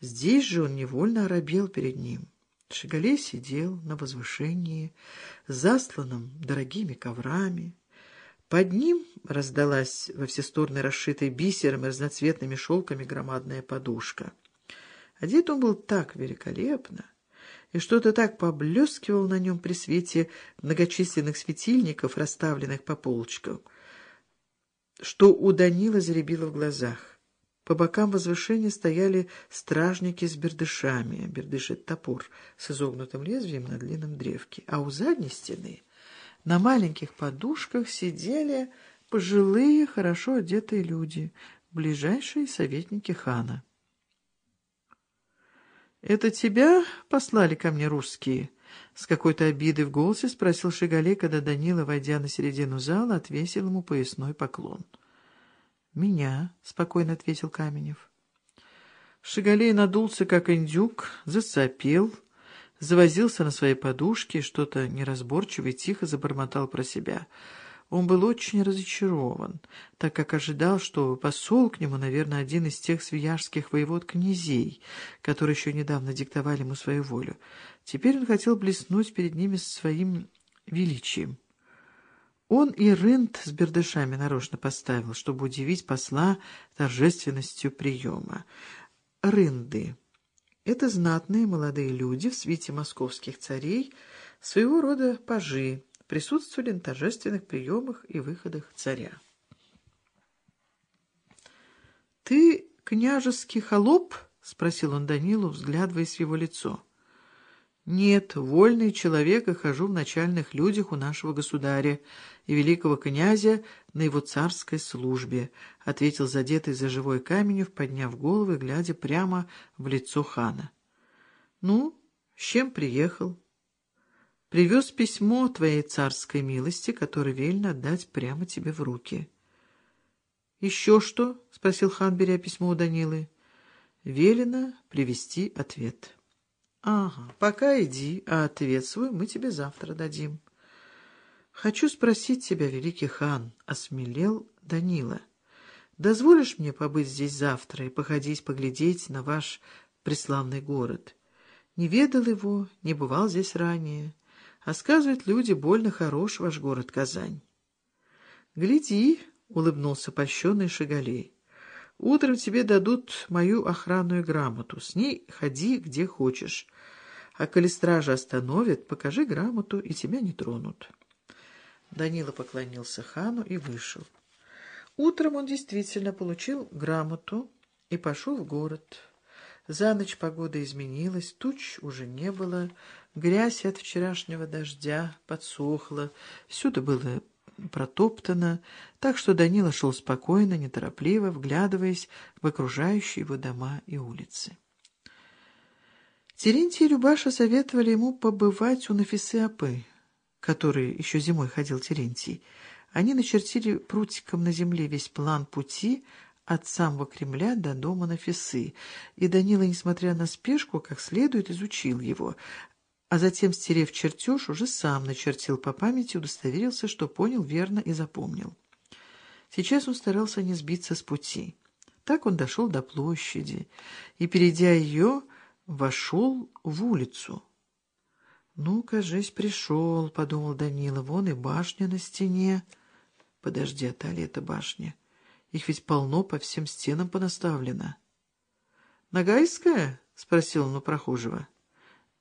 Здесь же он невольно оробел перед ним. Шигалей сидел на возвышении, засланном дорогими коврами. Под ним раздалась во все стороны расшитая бисером и разноцветными шелками громадная подушка. Одет он был так великолепно, и что-то так поблескивал на нем при свете многочисленных светильников, расставленных по полочкам, что у Данила заребило в глазах. По бокам возвышения стояли стражники с бердышами. Бердыш — это топор с изогнутым лезвием на длинном древке. А у задней стены на маленьких подушках сидели пожилые, хорошо одетые люди, ближайшие советники хана. «Это тебя послали ко мне русские?» С какой-то обидой в голосе спросил Шигалей, когда Данила, войдя на середину зала, отвесил ему поясной поклон. «Меня», — спокойно ответил Каменев. Шигалей надулся, как индюк, засопел, завозился на своей подушке, что-то неразборчиво и тихо забормотал про себя — он был очень разочарован, так как ожидал, что посол к нему, наверное, один из тех свияжских воевод-князей, которые еще недавно диктовали ему свою волю. Теперь он хотел блеснуть перед ними своим величием. Он и рынд с бердышами нарочно поставил, чтобы удивить посла торжественностью приема. Рынды — это знатные молодые люди в свите московских царей, своего рода пажи, присутствовали на торжественных приемах и выходах царя. «Ты княжеский холоп?» — спросил он Данилу, взглядываясь в его лицо. «Нет, вольный человек и хожу в начальных людях у нашего государя и великого князя на его царской службе», — ответил задетый за живой Каменев, подняв голову и глядя прямо в лицо хана. «Ну, с чем приехал?» привез письмо твоей царской милости, которое велено отдать прямо тебе в руки. — Еще что? — спросил хан, беря письмо у Данилы. — Велено привести ответ. — Ага, пока иди, а ответ свой мы тебе завтра дадим. — Хочу спросить тебя, великий хан, — осмелел Данила. — Дозволишь мне побыть здесь завтра и походить, поглядеть на ваш преславный город? Не ведал его, не бывал здесь ранее. — а сказывают люди, больно хорош ваш город Казань. — Гляди, — улыбнулся польщенный Шагалей, — утром тебе дадут мою охранную грамоту. С ней ходи где хочешь. А коли стража остановит, покажи грамоту, и тебя не тронут. Данила поклонился хану и вышел. Утром он действительно получил грамоту и пошел в город. За ночь погода изменилась, туч уже не было, грязь от вчерашнего дождя подсохла, всюду было протоптано, так что Данила шел спокойно, неторопливо, вглядываясь в окружающие его дома и улицы. Терентий и Любаша советовали ему побывать у Нафисы Апы, который еще зимой ходил Терентий. Они начертили прутиком на земле весь план пути, от самого Кремля до дома Нафисы, и Данила, несмотря на спешку, как следует изучил его, а затем, стерев чертеж, уже сам начертил по памяти, удостоверился, что понял верно и запомнил. Сейчас он старался не сбиться с пути. Так он дошел до площади и, перейдя ее, вошел в улицу. «Ну, кажись, пришел», — подумал Данила, — «вон и башня на стене». «Подожди, а та ли это башня?» Их ведь полно, по всем стенам понаставлено. — Нагайская? — спросил он у прохожего.